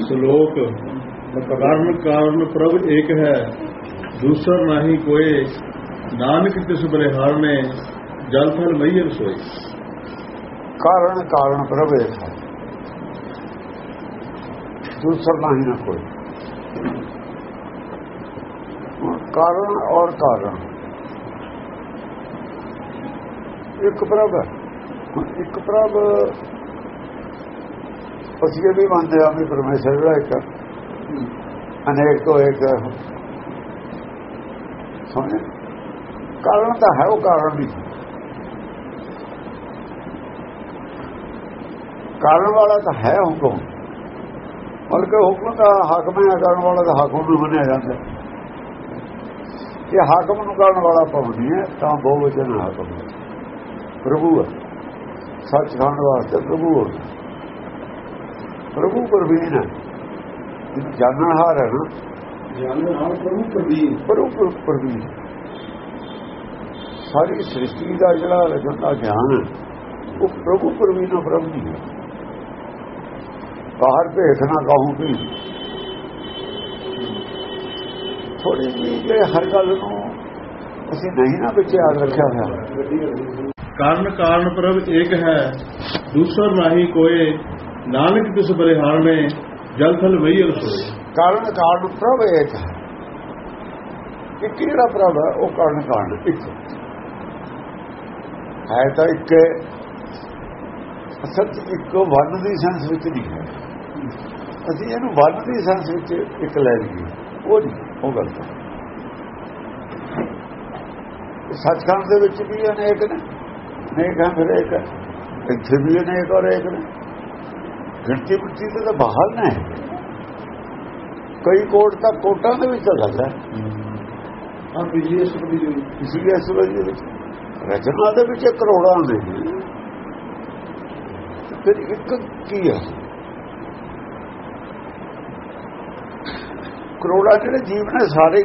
ਸ਼ਲੋਕ। ਕਾਰਨ ਕਾਰਨ ਪ੍ਰਭ ਏਕ ਹੈ, ਦੂਸਰ ਨਹੀਂ ਕੋਏ। ਨਾਨਕ ਤਿਸ ਬਲਿਹਾਰ ਨੇ ਜਲ ਫਲ ਮਈਰ ਸੋਈ ਕਾਰਨ ਕਾਰਨ ਪ੍ਰਭ ਇੱਕ ਹੈ, ਦੂਸਰ ਨਹੀਂ ਨਾ ਕੋਈ ਕਾਰਨ ਔਰ ਕਾਰਨ। ਇੱਕ ਪ੍ਰਭ ਹੈ, ਇੱਕ ਪ੍ਰਭ ਅਸੀਂ ਇਹ ਵੀ ਮੰਨਦੇ ਹਾਂ ਵੀ ਪਰਮੇਸ਼ਰ ਜਿਹੜਾ ਇੱਕ ਅਨੇਕ ਤੋਂ ਇੱਕ ਸਮਝੇ ਕਾਰਨ ਤਾਂ ਹੈ, ਉਹ ਕਾਰਨ ਨਹੀਂ। ਕਾਰਨ ਵਾਲਾ ਤਾਂ ਹੈ ਹੁਕਮ ਬਲਕਿ ਹੁਕਮ ਦਾ ਹਾਕਮ ਹੈ, ਕਰਨ ਵਾਲਾ ਦਾ ਹਾਕਮ ਨੂੰ ਮੰਨਿਆ ਜਾਂਦਾ। ਇਹ ਹਾਕਮ ਨੂੰ ਕਰਨ ਵਾਲਾ ਪਾਉਂਦੀ ਹੈ, ਤਾਂ ਬਹੁ ਹਾਕਮ ਪ੍ਰਭੂ ਹੈ। ਸੱਚ ਖਾਣ ਵਾਸਤੇ ਪ੍ਰਭੂ ਹੈ। ਪ੍ਰਭੂ ਪ੍ਰਵੀਨ। ਹੈ ਜਾਣਨ ਹਾਰ ਹੈ ਨਾ? ਜਾਣਨ ਹਾਰ ਪ੍ਰਭੂ ਪ੍ਰਵੀਨ। ਪ੍ਰਭੂ ਪ੍ਰਵੀਨ। ਸਾਰੀ ਸ੍ਰਿਸ਼ਟੀ ਦਾ ਜਿਹੜਾ ਰਚਨ ਗਿਆਨ ਉਹ ਪ੍ਰਭੂ ਪ੍ਰਵੀਨ ਪ੍ਰਭੂ ਦੀ ਹੈ ਬਾਹਰ ਭੇਖਣਾ ਕਹੂੰ ਵੀ। ਥੋੜੀ ਜਿਹੀ ਜੇ ਹਰ ਗੱਲ ਨੂੰ ਅਸੀਂ ਨਹੀਂ ਨਾ ਵਿੱਚ ਯਾਦ ਰੱਖਿਆ ਹੋਇਆ। ਕਾਰਨ ਕਾਰਨ ਪ੍ਰਭ ਏਕ ਹੈ ਦੂਸਰ ਨਹੀਂ ਕੋਏ। ਨਾਨਕ ਤਿਸ ਬਲਿਹਾਰ ਨੇ ਜਲ ਥਲ ਮਈਰ ਸੋਈ ਕਾਰਨ ਕਾਰਨ ਪ੍ਰਭ ਇੱਕ ਹੈ। ਇੱਕ ਜਿਹੜਾ ਪ੍ਰਭ ਹੈ? ਉਹ ਕਾਰਨ ਕਾਰਨ ਇੱਕ। ਹੈ ਤਾਂ ਇੱਕ ਅਸਲ ਇੱਕ ਵਨ ਦੀ ਸੈਂਸ ਵਿੱਚ ਨਹੀਂ ਹੈ। ਅਸੀਂ ਇਹਨੂੰ ਵਨ ਦੀ ਸੈਂਸ ਵਿੱਚ ਇੱਕ ਲੈ ਲਈਏ। ਉਹ ਨਹੀਂ, ਉਹ ਗਲਤ ਹੈ। ਸੱਚਖੰਡ ਦੇ ਵਿੱਚ ਵੀ ਅਨੇਕ ਨੇ। ਅਨੇਕ ਹਨ ਫਿਰ ਇੱਕ ਇੱਥੇ ਵੀ ਅਨੇਕ ਔਰ ਇੱਕ ਨੇ। ਗਿਣਤੀ ਮਿੱਟੀ ਤੇ ਤਾਂ ਬਾਹਰ ਨੇ। ਕਈ ਕੋਟ ਤਾਂ ਕੋਟਾਂ ਦੇ ਵਿੱਚ ਗੱਲ ਹੈ ਆ ਪਿਛਲੀ ਸੁਪਦੀ ਜੀ ਇਸ ਵੇਲੇ ਵਿੱਚ ਰਚਨਾ ਦੇ ਵਿੱਚ ਕਰੋੜਾਂ ਦੇ ਫਿਰ ਇੱਕ ਕੀ ਹੈ ਕਰੋੜਾਂ ਜਿਹੜੇ ਜੀਵ ਨੇ ਸਾਰੇ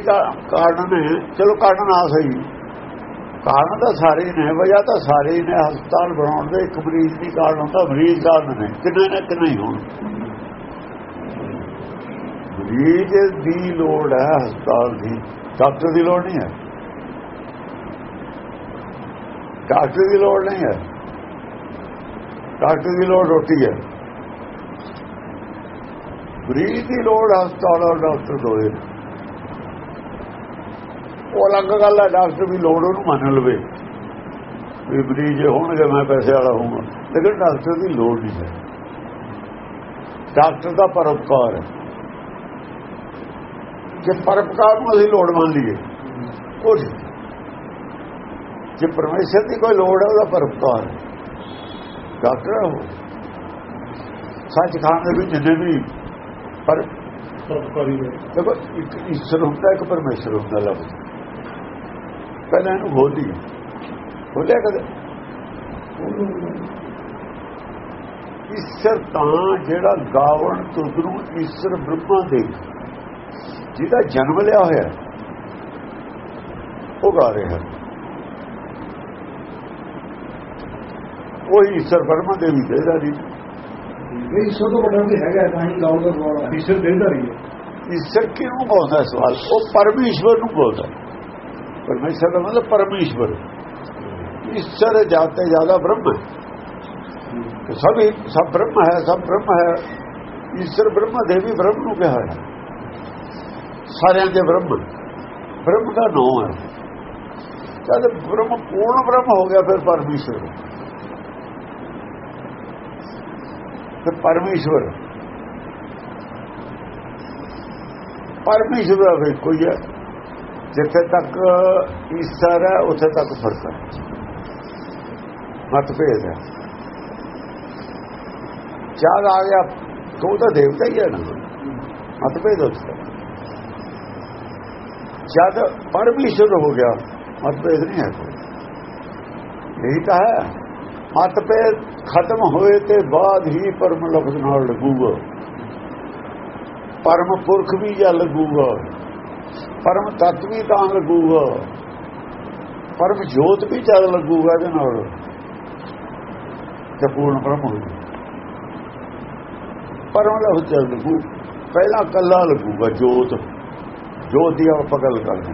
ਕਾਰਨ ਨੇ। ਚਲੋ ਕਾਰਨ ਆ ਸਹੀ। ਕਾਰਨ ਤਾਂ ਸਾਰੇ ਨੇ, ਵਜ੍ਹਾ ਤਾਂ ਸਾਰੇ ਨੇ, ਹਸਪਤਾਲ ਬਣਾਉਣ ਦੇ ਇੱਕ ਮਰੀਜ਼ ਦੀ ਕਾਰਨ ਹੁੰਦਾ ਮਰੀਜ਼ ਕਾਰਨ ਨੇ, ਕਿੰਨੇ ਨਾ ਕਿੰਨੇ ਹੋਣ। ਮਰੀਜ਼ ਦੀ ਲੋੜ ਹੈ ਹਸਪਤਾਲ ਦੀ, ਡਾਕਟਰ ਦੀ ਲੋੜ ਨਹੀਂ ਹੈ। ਡਾਕਟਰ ਦੀ ਲੋੜ ਨਹੀਂ ਹੈ। ਡਾਕਟਰ ਦੀ ਲੋੜ ਰੋਟੀ ਹੈ। ਮਰੀਜ਼ ਦੀ ਲੋੜ ਹਸਪਤਾਲ ਔਰ ਡਾਕਟਰ ਦੋਏ ਉਹ ਅਲੱਗ ਗੱਲ ਹੈ ਡਾਕਟਰ ਵੀ ਲੋੜ ਉਹਨੂੰ ਮੰਨ ਲਵੇ। ਵੀ ਮਰੀਜ਼ ਹੋਣਗੇ ਮੈਂ ਪੈਸੇ ਵਾਲਾ ਹੋਊਗਾ। ਲੇਕਿਨ ਡਾਕਟਰ ਦੀ ਲੋੜ ਨਹੀਂ ਹੈ। ਡਾਕਟਰ ਦਾ ਪਰਉਪਕਾਰ ਹੈ। ਜੇ ਪਰਉਪਕਾਰ ਨੂੰ ਅਸੀਂ ਲੋੜ ਮੰਨ ਲਈਏ ਉਹ ਜੇ ਪਰਮੇਸ਼ਰ ਦੀ ਕੋਈ ਲੋੜ ਹੈ ਉਹਦਾ ਪਰਉਪਕਾਰ ਡਾਕਟਰ ਸੱਚ ਖਾਣ ਦੇ ਵਿੱਚ ਜਿੰਨੇ ਵੀ ਪਰ ਪਰਪਕਾਰੀ ਹੈ ਦੇਖੋ ਇੱਕ ਈਸ਼ਵਰ ਹੁੰਦਾ ਇੱਕ ਪਰਮੇਸ਼ਰ ਹੁੰਦਾ ਲਫ਼ਜ਼। ਪਹਿਲਾਂ ਇਹਨੂੰ ਬੋਲੀ। ਬੋਲਿਆ ਕਦੇ? ਈਸ਼ਰ ਤਾਂ ਜਿਹੜਾ ਗਾਵਣ ਨੂੰ ਈਸ਼ਰ ਬ੍ਰਹਮਾ ਦੇ ਜਿਹਦਾ ਜਨਮ ਲਿਆ ਹੋਇਆ ਉਹ ਗਾ ਰਿਹਾ। ਉਹ ਈਸ਼ਰ ਬ੍ਰਹਮਾ ਦੇਵੀ ਦੇ ਦਾ ਜੀ ਨਹੀਂ ਸੋ ਤੋਂ ਵੱਡਾ ਤੇ ਹੈਗਾ ਤਾਂ ਹੀ ਗਾਉਂ ਦਾ ਸਵਾਲ ਈਸ਼ਰ ਦਿੰਦਾ ਰਹੀ ਹੈ। ਈਸ਼ਰ ਕਿਹਨੂੰ ਬੋਲਦਾ ਸਵਾਲ? ਉਹ ਪਰਮੇਸ਼ਵਰ ਨੂੰ ਬੋਲਦਾ। ਪਰਮੇਸ਼ਰ ਦਾ ਮਤਲਬ ਪਰਮੇਸ਼ਵਰ। ਈਸ਼ਰ ਜਾਤੇ ਜ਼ਿਆਦਾ ਬ੍ਰਹਮ ਹੈ। ਸਭ ਸਭ ਬ੍ਰਹਮ ਹੈ, ਸਭ ਬ੍ਰਹਮ ਹੈ। ਈਸ਼ਰ ਬ੍ਰਹਮ, ਦੇਵੀ ਬ੍ਰਹਮ ਨੂੰ ਕਿਹਾ ਹੈ। ਸਾਰਿਆਂ ਦੇ ਬ੍ਰਹਮ ਬ੍ਰਹਮ ਦਾ ਨਾਮ ਹੈ। ਜਦ ਬ੍ਰਹਮ, ਪੂਰਨ ਬ੍ਰਹਮ ਹੋ ਗਿਆ ਫਿਰ ਪਰਮੇਸ਼ਵਰ। ਤੇ ਪਰਮੇਸ਼ਵਰ। ਪਰਮੇਸ਼ਵਰ ਹੈ ਕੋਈ ਹੈ। ਜਿੱਥੇ ਤੱਕ ਈਸ਼ਰ ਹੈ, ਉੱਥੇ ਤੱਕ ਫ਼ਰਕ ਹੈ। ਮਤਭੇਦ ਹੈ। ਜਦ ਆ ਗਿਆ, ਤੂੰ ਤਾਂ ਦੇਵਤਾ ਹੀ ਹੈ ਨਾ। ਮਤਭੇਦ ਉੱਥੇ ਜਦ ਪਰਮੇਸ਼ਵਰ ਹੋ ਗਿਆ, ਮਤਭੇਦ ਨਹੀਂ ਹੈ ਕੋਈ। ਇਹ ਤਾਂ ਹੈ। ਮਤਭੇਦ ਖਤਮ ਹੋਏ ਤੇ ਬਾਅਦ ਹੀ ਪਰਮ ਲਫ਼ਜ਼ ਨਾਲ ਲੱਗੂਗਾ। ਪਰਮ ਪੁਰਖ ਵੀ ਜਾਂ ਲੱਗੂਗਾ। ਪਰਮ ਤੱਤ ਵੀ ਤਾਂ ਲੱਗੂਗਾ। ਪਰਮ ਜੋਤ ਵੀ ਚੱਲ ਲੱਗੂਗਾ ਇਹਦੇ ਨਾਲ। ਤੇ ਪੂਰਨ ਬ੍ਰਹਮ ਹੋਊਗਾ ਪਰਮ ਲਫ਼ਜ਼ ਚੱਲ ਲੱਗੂ। ਪਹਿਲਾਂ ਕੱਲਾ ਲੱਗੂਗਾ ਜੋਤ। ਜੋਤ ਦੀ ਆਪਾਂ ਗੱਲ ਕਰਦੇ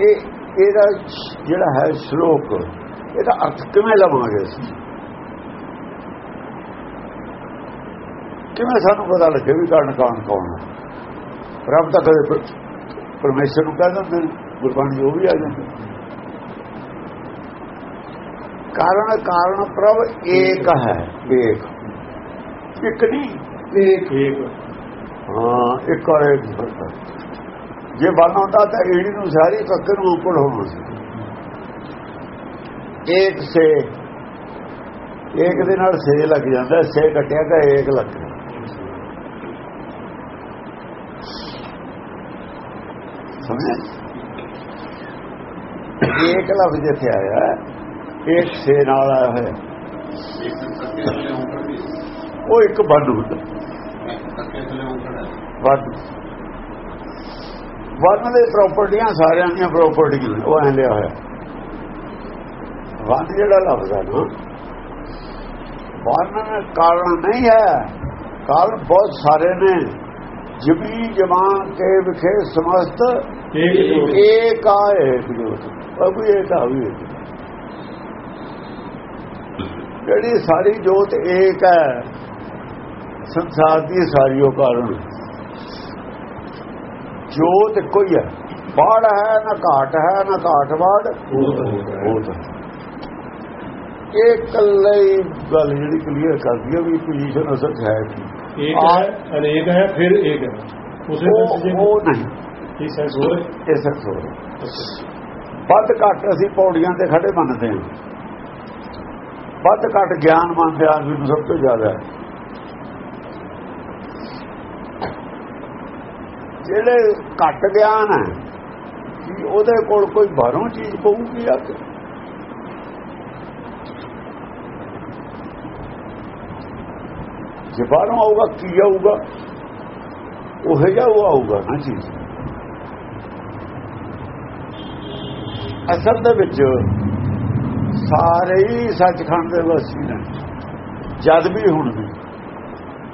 ਇਹ, ਇਹਦਾ ਜਿਹੜਾ ਹੈ ਸ਼ਲੋਕ, ਇਹਦਾ ਅਰਥ ਕਿਵੇਂ ਲਵਾਂਗੇ ਅਸੀਂ? ਕਿਵੇਂ ਸਾਨੂੰ ਪਤਾ ਲੱਗੇ ਵੀ ਕਾਰਨ ਕੌਣ ਕੌਣ ਹੈ? ਰੱਬ ਤਾਂ ਕਦੇ ਪਰਮੇਸ਼ਰ ਨੂੰ ਕਹਿੰਦਾ ਦਿੰਦੇ ਗੁਰਬਾਣੀ ਉਹ ਵੀ ਆ ਜਾਂਦੇ। ਕਾਰਨ ਕਾਰਨ ਪ੍ਰਭ ਏਕ ਹੈ ਏਕ ਇੱਕ ਨਹੀਂ ਇੱਕ ਇੱਕ ਹਾਂ ਇੱਕ ਔਰ ਇੱਕ ਜੇ ਬਨ ਹੁੰਦਾ ਤਾਂ ਏੜੀ ਨੂੰ ਸਾਰੀ ਪੱਕੇ ਨੂੰ ਉੱਪਰ ਹੋਣਾ ਸੀ। ਇੱਕ ਸੇ। ਇੱਕ ਦੇ ਨਾਲ ਸੇ ਲੱਗ ਜਾਂਦਾ ਸੇ ਕੱਟਿਆ ਤਾਂ ਇੱਕ ਲੱਗ ਇੱਕ ਲਫ਼ਜ਼ ਇੱਥੇ ਆਇਆ ਇੱਕ ਸੇ ਨਾਲ ਆਇਆ ਹੋਇਆ ਉਹ ਇੱਕ ਬੰਦ ਹੁੰਦਾ ਵੱਧ ਵਨ ਦੇ ਪ੍ਰਾਪਰਟੀਆਂ ਸਾਰਿਆਂ ਦੀਆਂ ਪ੍ਰਾਪਰਟੀਆਂ ਉਹ ਐ ਲਿਆ ਹੋਇਆ ਵਨ ਜਿਹੜਾ ਲਫ਼ਜ਼ ਹੈ ਨਾ ਵਨ ਕਾਰਨ ਨਹੀਂ ਹੈ। ਕਾਰਨ ਬਹੁਤ ਸਾਰੇ ਨੇ। ਜਮੀ ਜਮਾਂ ਕੇ ਵਿਖੇ ਸਮਸਤ। ਏਕ ਆਏ ਜੋਤ। ਬਾਬੂ ਇਹ ਤਾਂ ਵੀ ਜਿਹੜੀ ਸਾਰੀ ਜੋਤ ਏਕ ਹੈ ਸੰਸਾਰ ਦੀ ਸਾਰੀ ਉਹ ਕਾਰਨ। ਜੋਤ ਕੋਈ ਹੈ ਬਾੜ ਹੈ ਨਾ ਘਾਟ ਹੈ ਨਾ ਘਾਟ ਬਾੜ ਇਹ ਕੱਲੇ ਗੱਲ ਜਿਹੜੀ ਕਲੀਅਰ ਕਰਦੀ ਹੈ ਵੀ ਪੋਜੀਸ਼ਨ ਅਸਲ ਹੈ ਕੀ। ਇੱਕ ਹੈ ਅਨੇਕ ਹੈ ਫਿਰ ਇੱਕ ਹੈ। ਉਸੇ ਉਹ ਨਹੀਂ। ਇਹ ਸੈਂਸ ਹੋ। ਰਿਹਾ ਇਹ ਸੈਂਸ ਹੋ। ਰਿਹਾ ਵੱਧ ਘੱਟ ਅਸੀਂ ਪੌੜੀਆਂ ਤੇ ਖੜੇ ਮੰਨਦੇ ਹਾਂ। ਵੱਧ ਘੱਟ ਗਿਆਨ ਮੰਨਦੇ ਆਦਮੀ ਨੂੰ ਸਭ ਤੋਂ ਜ਼ਿਆਦਾ। ਜਿਹੜੇ ਘੱਟ ਗਿਆਨ ਹੈ, ਕਿ ਉਹਦੇ ਕੋਲ ਕੋਈ ਬਾਹਰੋਂ ਚੀਜ਼ ਪਊਗੀ ਆ ਕੇ ਜੇ ਬਾਹਰੋਂ ਆਊਗਾ, ਕੀ ਆਊਗਾ? ਉਹ ਜਿਹਾ ਉਹ ਆਊਗਾ ਨਾ ਚੀਜ਼। ਅਸਲ ਦੇ ਵਿੱਚ ਸਾਰੇ ਹੀ ਸੱਚਖੰਡ ਦੇ ਵਾਸੀ ਨੇ, ਜਦ ਵੀ ਹੁਣ ਵੀ।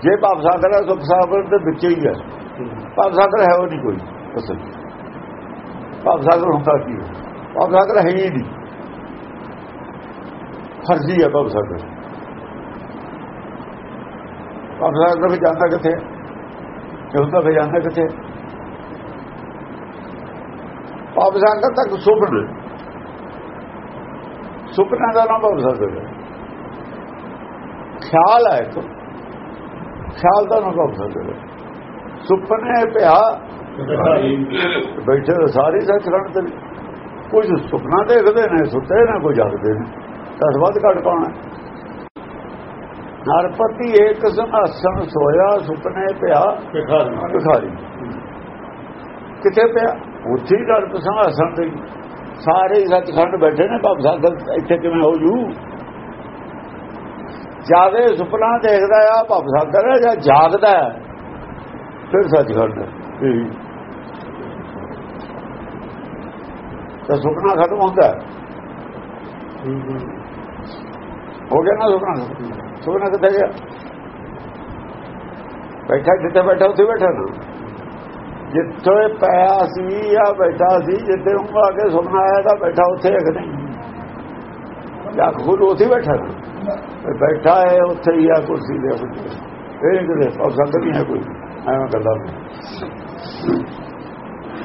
ਜੇ ਭਾਵ ਸਾਗਰ ਹੈ ਸੁਖ ਸਾਗਰ ਦੇ ਵਿੱਚ ਹੀ ਹੈ ਭਾਵ ਸਾਗਰ ਹੈ ਉਹ ਨਹੀਂ ਕੋਈ ਅਸਲ। ਭਵ ਸਾਗਰ ਹੁੰਦਾ ਕੀ ਹੈ? ਭਵ ਸਾਗਰ ਹੈ ਹੀ ਨਹੀਂ। ਫਰਜ਼ੀ ਹੈ ਭਾਵ ਸਾਗਰ ਭਵ ਸਾਗਰ ਵਿੱਚ ਜਾਂਦਾ ਕਿੱਥੇ? ਕਿ ਹੁੰਦਾ ਫਿਰ ਜਾਂਦਾ ਕਿੱਥੇ? ਭਵ ਸਾਗਰ ਤੱਕ ਸੁਪਨ ਸੁਪਨਾ ਦਾ ਨਾ ਭਵ ਸਕਦਾ ਖਿਆਲ ਹੈ ਇੱਕ। ਖਿਆਲ ਦਾ ਨਾ ਭਵ ਸਕਦਾ ਸੁਪਨੇ ਪਿਆ। ਬੈਠੇ ਸਾਰੀ ਸੱਚਖੰਡ ਤੇ। ਕੁਝ ਸੁਪਨਾ ਦੇਖਦੇ ਨੇ ਸੁੱਤੇ ਨੇ ਕੋਈ ਜਾਗਦੇ ਨੇ। ਤਾਂ ਵੱਧ ਘਟ ਪਾਉਣਾ ਨਰਪਤੀ ਇੱਕ ਸੰਸਾਸਨ ਸੋਇਆ ਸੁਪਨੇ ਪਿਆ। ਕਿਥੇ ਪਿਆ? ਉੱਥੇ ਹੀ ਨਰਪ ਸੰਸਾਸਨ ਤੇ ਸਾਰੇ ਹੀ ਸੱਚਖੰਡ ਬੈਠੇ ਨੇ ਭਵ ਸਾਗਰ ਇੱਥੇ ਕਿਵੇਂ ਹੋ ਜੂ? ਜਾਗੇ ਸੁਪਨਾ ਦੇਖਦਾ ਆ ਭਵ ਸਾਗਰ ਜਾਂ ਜਾਗਦਾ ਫਿਰ ਸੱਚਖੰਡ ਤਾਂ ਸੁਪਨਾ ਖਤਮ ਹੁੰਦਾ ਹੋ। ਗਿਆ ਨਾ ਸੁਪਨਾ? ਸੁਪਨਾ ਕਿੱਥੇ ਗਿਆ? ਬੈਠਾ ਜਿੱਥੇ ਬੈਠਾ, ਉੱਥੇ ਬੈਠਾ ਨਾ। ਜਿੱਥੇ ਪਿਆ ਸੀ, ਆ ਬੈਠਾ ਸੀ, ਜਿੱਥੇ ਉਹ ਆ ਕੇ ਸੁਪਨਾ ਆਇਆ, ਤਾਂ ਬੈਠਾ ਉੱਥੇ ਹੈ ਕਿ ਨਹੀਂ ਜਾਂ ਖੁਦ ਉੱਥੇ ਬੈਠਾ ਬੈਠਾ ਹੈ ਉੱਥੇ ਹੀ ਆ ਕੁਰਸੀ ਦੇ ਉੱਤੇ। ਇਹ ਕਿਤੇ ਪਸੰਦ ਨਹੀਂ ਹੈ ਕੋਈ। ਐਵੇਂ ਗੱਲਾਂ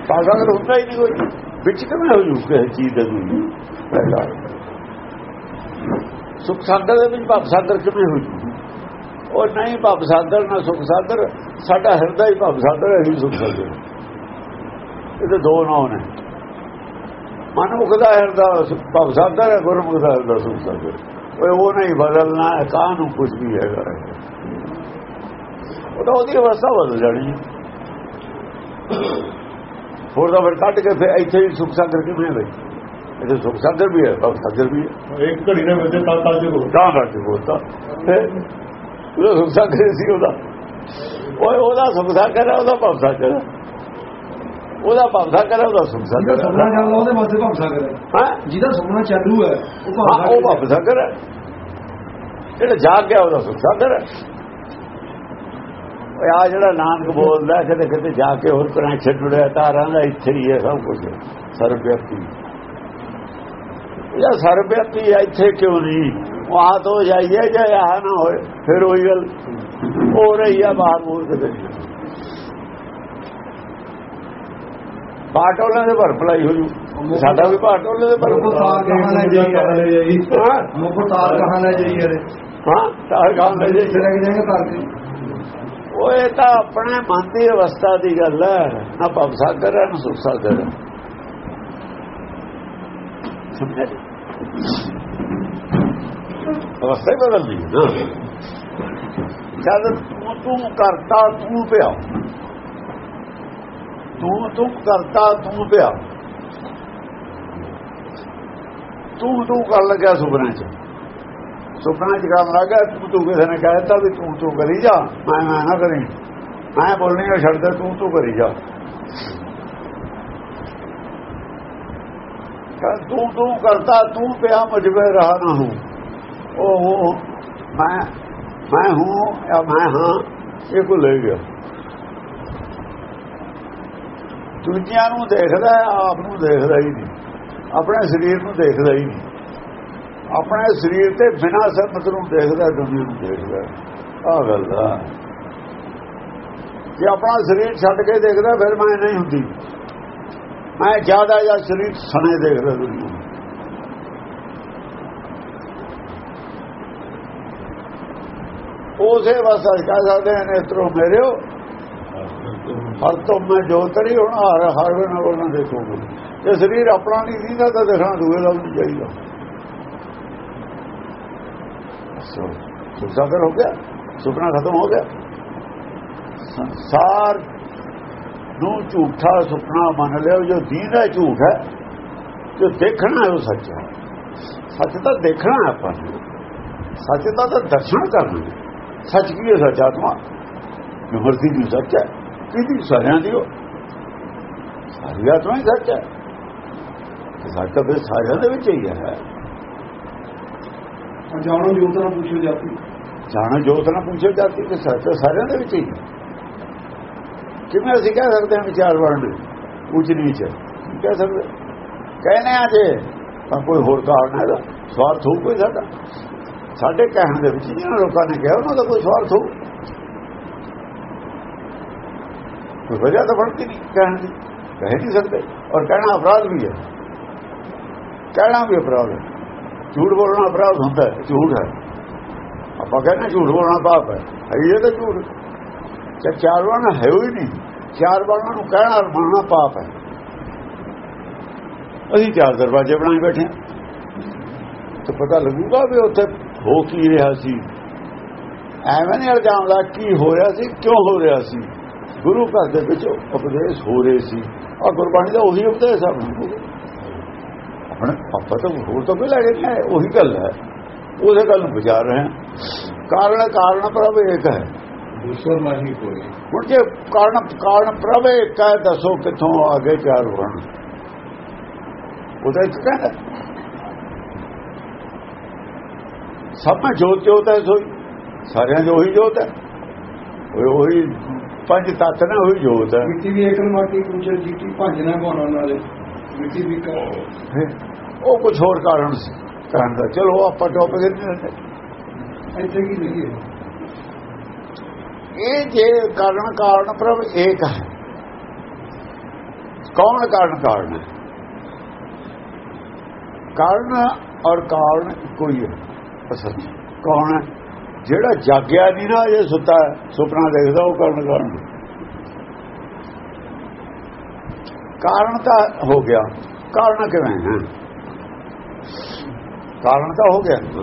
ਪਾਗਲ ਹੁੰਦਾ ਹੀ ਨਹੀਂ ਕੋਈ। ਵਿੱਚ ਕਿਵੇਂ ਹੋ ਜੂ ਕਿਸੇ ਚੀਜ਼ ਦਾ ਦੂਜੀ ਪੈਦਾ। ਸੁਖ ਸਾਗਰ ਦੇ ਵਿੱਚ ਭਵ ਸਾਗਰ ਕਿਵੇਂ ਹੋ ਜੂ? ਉਹ ਨਹੀਂ ਭਵ ਸਾਧਰ ਨਾ ਸੁਖ ਸਾਧਰ ਸਾਡਾ ਹਿਰਦਾ ਹੀ ਭਵ ਸਾਧਰ ਹੈ ਹੀ ਸੁਖ ਸਾਧਰ ਇਹਦੇ ਦੋ ਨਾਮ ਨੇ। ਮਨਮੁਖ ਦਾ ਹਿਰਦਾ ਭਵ ਸਾਧਰ ਹੈ ਗੁਰਮੁਖ ਦਾ ਹਿਰਦਾ ਸੁਖ ਸਾਧਰ ਉਹ ਨਹੀਂ ਬਦਲਣਾ ਕਾਂ ਨੂੰ ਕੁਝ ਵੀ ਹੈਗਾ ਉਹਦਾ ਉਹਦੀ ਅਵਸਥਾ ਬਦਲ ਜਾਣੀ ਹੈ। ਹੋਰ ਦਾ ਫਿਰ ਕੱਢ ਕੇ ਫਿਰ ਇੱਥੇ ਹੀ ਸੁਖ ਸਾਗਰ ਕਿਵੇਂ ਬਈ? ਇਹਦੇ ਸੁਖ ਸਾਗਰ ਵੀ ਹੈ ਭਵ ਸਾਗਰ ਵੀ ਹੈ। ਇੱਕ ਘੜੀ ਨਾਲ ਮਿਲਦੇ ਤਾਂ ਤਾਂ ਜੇ ਹੋਤਾ ਤਾਂ ਤਾਂ ਜੇ ਹੋਤਾ ਉਹਦਾ ਸੁਖ ਸਾਗਰ ਸੀ ਉਹਦਾ। ਓਏ ਉਹਦਾ ਸੁਖ ਸਾਗਰ ਹੈ ਉਹਦਾ ਭਵ ਸਾਗਰ ਹੈ ਉਹਦਾ ਭਵ ਸਾਗਰ ਹੈ ਉਹਦਾ ਸੁਖ ਜਿਹਦਾ ਸਾਗਰ ਸੁਪਨਾ ਹੈ ਚੱਲਦਾ ਉਹਦੇ ਵਾਸਤੇ ਭਵ ਸਾਗਰ ਹੈ? ਜਿਹਦਾ ਸੁਪਨਾ ਚਾਲੂ ਹੈ ਉਹ ਭਵ ਹਾਂ, ਉਹ ਸਾਗਰ ਹੈ। ਭਵ ਸਾਗਰ ਹੈ ਜਿਹੜਾ ਜਾਗ ਗਿਆ ਉਹਦਾ ਸੁਖ ਸਾਗਰ ਹੈ ਓਏ ਆ ਜਿਹੜਾ ਨਾਨਕ ਬੋਲਦਾ ਕਿਤੇ ਕਿਤੇ ਜਾ ਕੇ ਹੋਰ ਕਨੈਕਸ਼ਨ ਜੁੜਿਆ ਤਾਰਾਂ ਦਾ ਇੱਥੇ ਹੀ ਹੈ ਸਭ ਕੁਝ ਸਰਵਿਅਕਤੀ ਇਹ ਸਰਵਿਅਕਤੀ ਇੱਥੇ ਕਿਉਂ ਨਹੀਂ? ਵਾਹ ਤੋਂ ਜਾਈਏ ਜੇ ਆ ਨਾ ਹੋਏ ਫਿਰ ਉਹੀ ਗੱਲ ਹੋ ਰਹੀ ਆ ਬਾਹਰ ਮੂਰ ਕਿਤੇ ਬਾਟੋਲਾਂ ਦੇ ਭਰ ਭਲਾਈ ਹੋ ਜੂ। ਸਾਡਾ ਵੀ ਬਾਟੋਲੇ ਦੇ ਭਰ ਮੁਖਤਾਰ ਕਹਾਂ ਲੈ ਜਾਈਏ? ਹਾਂ? ਤਾਰ ਜਾਏਗਾ ਤਾਰ ਕੇ ਉਹ ਇਹ ਤਾਂ ਆਪਣੇ ਮਨ ਦੀ ਅਵਸਥਾ ਦੀ ਗੱਲ ਹੈ। ਨਾ ਭਵ ਸਾਗਰ ਹੈ ਨਾ ਸੁਖ ਸਾਗਰ ਹੈ? ਅਵਸਥਾ ਹੀ ਬਦਲਦੀ ਹੈ। ਜਦ ਤੂੰ ਤੂੰ ਕਰਤਾ ਤੂੰ ਪਿਆ। ਤੂੰ ਤੂੰ ਕਰਤਾ ਤੂੰ ਪਿਆ। ਤੂੰ ਤੂੰ ਕਰ ਲੱਗਿਆ ਸੁਪਨੇ 'ਚ। ਸੁਪਨੇ 'ਚ ਕਰਨ ਗਿਆ ਤੂੰ ਤੂੰ ਕਿਸੇ ਨੇ ਕਹਿਤਾ ਵੀ ਤੂੰ ਤੂੰ ਕਰੀ ਜਾ। ਮੈਂ ਮੈਂ ਨਾ ਕਰੀ। ਮੈਂ ਬੋਲਣੀ ਆ ਛੱਡ ਦੇ ਤੂੰ ਤੂੰ ਕਰੀ ਜਾ। ਤੂੰ ਤੂੰ ਕਰਤਾ ਤੂੰ ਪਿਆ ਮਜਬੇ ਰਹਾ ਨਾ ਹੂੰ। ਉਹ ਮੈਂ ਮੈਂ ਹੂੰ ਜਾਂ ਮੈਂ ਹਾਂ। ਇਹ ਕੋ ਲੈ ਗਿਆ। ਦੁਨੀਆ ਨੂੰ ਦੇਖਦਾ ਆਪ ਨੂੰ ਦੇਖਦਾ ਹੀ ਨਹੀਂ। ਆਪਣੇ ਸਰੀਰ ਨੂੰ ਦੇਖਦਾ ਹੀ ਨਹੀਂ। ਆਪਣੇ ਸਰੀਰ ਤੇ ਬਿਨਾਂ ਸਬਤ ਨੂੰ ਦੇਖਦਾ ਦੁਨੀਆ ਨੂੰ ਦੇਖਦਾ। ਆ ਗੱਲ ਆ। ਜੇ ਆਪਣਾ ਸਰੀਰ ਛੱਡ ਕੇ ਦੇਖਦਾ ਫਿਰ ਮੈਂ ਨਹੀਂ ਹੁੰਦੀ। ਮੈਂ ਜ਼ਿਆਦਾ ਜਾਂ ਸਰੀਰ ਸਣੇ ਦੇਖਦਾ ਦੁਨੀਆ ਉਸੇ ਵਸ ਕਹਿ ਸਕਦੇ ਨੇ ਨੇਤਰੋ ਮੇਰਿਓ। ਹਰ ਤੋਂ ਮੈਂ ਜੋਤਰੀ ਹੁਣ ਹਰ ਹਰ ਵੇਲੇ ਉਹਨਾਂ ਦੇਖੋਗੇ ਜੇ ਸਰੀਰ ਆਪਣਾ ਨਹੀਂ ਦੀਦਾ ਤਾਂ ਦੇਖਣਾ ਦੂਏ ਦਾ ਵੀ ਚਾਹੀਦਾ ਸੋ ਸੁਸਾਗਰ ਹੋ ਗਿਆ। ਸੁਪਨਾ ਖਤਮ ਹੋ ਗਿਆ। ਸੰਸਾਰ ਨੂੰ ਝੂਠਾ ਸੁਪਨਾ ਮੰਨ ਲਿਓ ਜੋ ਦੀਦਾ ਝੂਠ ਹੈ, ਜੋ ਦੇਖਣਾ ਉਹ ਸੱਚ ਹੈ। ਸੱਚ ਤਾਂ ਦੇਖਣਾ ਆਪਾਂ ਨੂੰ। ਸੱਚ ਦਾ ਤਾਂ ਦਰਸ਼ਨ ਕਰਨਾ ਸੱਚ ਕੀ ਹੈ ਸੱਚ ਆਤਮਾ? ਨਿਵਰਤੀ ਦੀ ਸੱਚ ਹੈ ਕਿਹਦੀ ਸਾਰਿਆਂ ਦੀ ਉਹ ਸਾਰੀ ਆਤਮਾ ਹੀ ਸੱਚ ਹੈ। ਸੱਚ ਤਾਂ ਫਿਰ ਸਾਰਿਆਂ ਦੇ ਵਿੱਚ ਹੀ। ਹੈ ਜਾਣੋ ਜੋਤ ਨਾਲ ਪੁੱਛੋ ਜਾਤੀ। ਜਾਣਾ ਜੋਤ ਨਾ ਪੁੱਛੋ ਜਾਂਦੀ ਕਿ ਸੱਚ ਸਾਰਿਆਂ ਦੇ ਵਿੱਚ ਹੀ ਹੈ। ਕਿਵੇਂ ਅਸੀਂ ਕਹਿ ਸਕਦੇ ਹਾਂ ਵਿਚਾਰ ਵੰਡ ਉੱਚ ਨੀਚ। ਹੈ? ਕਹਿ ਸਕਦੇ? ਕਹਿੰਦੇ ਆ ਜੇ ਤਾਂ ਕੋਈ ਹੋਰ ਕਾਰਨ ਹੈ ਸਵਾਰਥ ਹੋਊ ਕੋਈ ਸਾਡਾ। ਸਾਡੇ ਕਹਿਣ ਦੇ ਵਿੱਚ ਜਿਹਨਾਂ ਲੋਕਾਂ ਨੇ ਕਿਹਾ, ਉਹਨਾਂ ਦਾ ਕੋਈ ਸਵਾਰਥ ਹੋਊ ਕੋਈ ਵਜ੍ਹਾ ਤਾਂ ਬਣਦੀ ਨਹੀਂ ਕਹਿਣ ਦੀ। ਕਹਿ ਨਹੀਂ ਸਕਦੇ। ਔਰ ਕਹਿਣਾ ਅਪਰਾਧ ਵੀ ਹੈ। ਕਹਿਣਾ ਵੀ ਅਪਰਾਧ ਹੈ। ਝੂਠ ਬੋਲਣਾ ਅਪਰਾਧ ਹੁੰਦਾ ਹੈ। ਝੂਠ ਹੈ। ਆਪਾਂ ਕਹਿੰਦੇ ਝੂਠ ਬੋਲਣਾ ਪਾਪ ਹੈ। ਹੈ ਇਹ ਤਾਂ ਝੂਠ। ਤੇ ਚਾਰ ਬਾਣਾ ਹੈ ਹੀ ਨਹੀਂ। ਚਾਰ ਬਾਣਾ ਨੂੰ ਕਹਿਣਾ ਔਰ ਮੰਨਣਾ ਪਾਪ ਹੈ। ਅਸੀਂ ਚਾਰ ਦਰਵਾਜ਼ੇ ਬਣਾਏ ਬੈਠੇ ਹਾਂ। ਤੇ ਪਤਾ ਲੱਗੂਗਾ ਵੀ ਉੱਥੇ ਹੋ ਕੀ ਰਿਹਾ ਸੀ? ਐਵੇਂ ਨਹੀਂ ਇਲਜ਼ਾਮ ਲਾ ਕੀ ਹੋ ਰਿਹਾ ਸੀ ਕਿਉਂ ਹੋ ਰਿਹਾ ਸੀ? ਗੁਰੂ ਘਰ ਦੇ ਵਿੱਚ ਉਪਦੇਸ਼ ਹੋ ਰਹੇ ਸੀ। ਆ ਗੁਰਬਾਣੀ ਦਾ ਉਹੀ ਉਪਦੇਸ਼ ਆ। ਆਪਣੇ ਆਪਾਂ ਤਾਂ ਹੋਰ ਤਾਂ ਕੋਈ ਲੱਗੇ ਨਹੀਂ ਉਹੀ ਗੱਲ ਹੈ। ਉਹਦੇ ਗੱਲ ਨੂੰ ਵਿਚਾਰ ਰਹੇ ਹਾਂ। ਕਾਰਨ ਕਾਰਨ ਪ੍ਰਭ ਇੱਕ ਹੈ। ਦੂਸਰ ਨਹੀਂ ਕੋਈ। ਹੁਣ ਜੇ ਕਾਰਨ ਕਾਰਨ ਪ੍ਰਭ ਇੱਕ ਹੈ ਦੱਸੋ ਕਿੱਥੋਂ ਆਗੇ ਚਾਰ ਬਣ ਉਹਦਾ ਇੱਕ ਕਹਿੰਦਾ ਸਭ में ਜੋਤ ਜੋਤ ਹੈ ਸੋਈ। ਸਾਰਿਆਂ ਜੋ ਉਹੀ ਜੋਤ ਹੈ। ਉਹ ਉਹੀ ਪੰਜ ਤੱਤ ਨੇ ਉਹੀ ਜੋਤ ਹੈ। ਮਿੱਟੀ ਵੀ ਏਕਲ ਮਾਟੀ ਪੁੱਛੇ ਜੀਟੀ ਭੰਜਣਾ ਕੋਣਾ ਨਾਲੇ ਮਿੱਟੀ ਵੀ ਉਹ ਕੁਝ ਹੋਰ ਕਾਰਨ ਸੀ ਕਾਰਨ ਦਾ। ਚਲੋ ਆਪਾਂ ਟੌਪਿਕ ਇੱਥੇ ਕੀ ਹੈ? ਇਹ ਜੇ ਕਾਰਨ ਕਾਰਨ ਪ੍ਰਭ ਏਕ ਹੈ। ਕੌਣ ਕਾਰਨ ਕਾਰਨ ਹੈ? ਕਾਰਨ ਔਰ ਕਾਰਨ ਕੋਈ ਹੈ। ਕੌਣ ਹੈ? ਜਿਹੜਾ ਜਾਗਿਆ ਨਹੀਂ ਨਾ ਜੇ ਸੁੱਤਾ ਹੈ, ਸੁਪਨਾ ਦੇਖਦਾ ਉਹ ਕਾਰਨ ਕਾਰਨ ਹੈ। ਕਾਰਨ ਤਾਂ ਹੋ ਗਿਆ। ਕਾਰਨ ਕਿਵੇਂ ਹੈ? ਕਾਰਨ ਤਾਂ ਹੋ ਗਿਆ।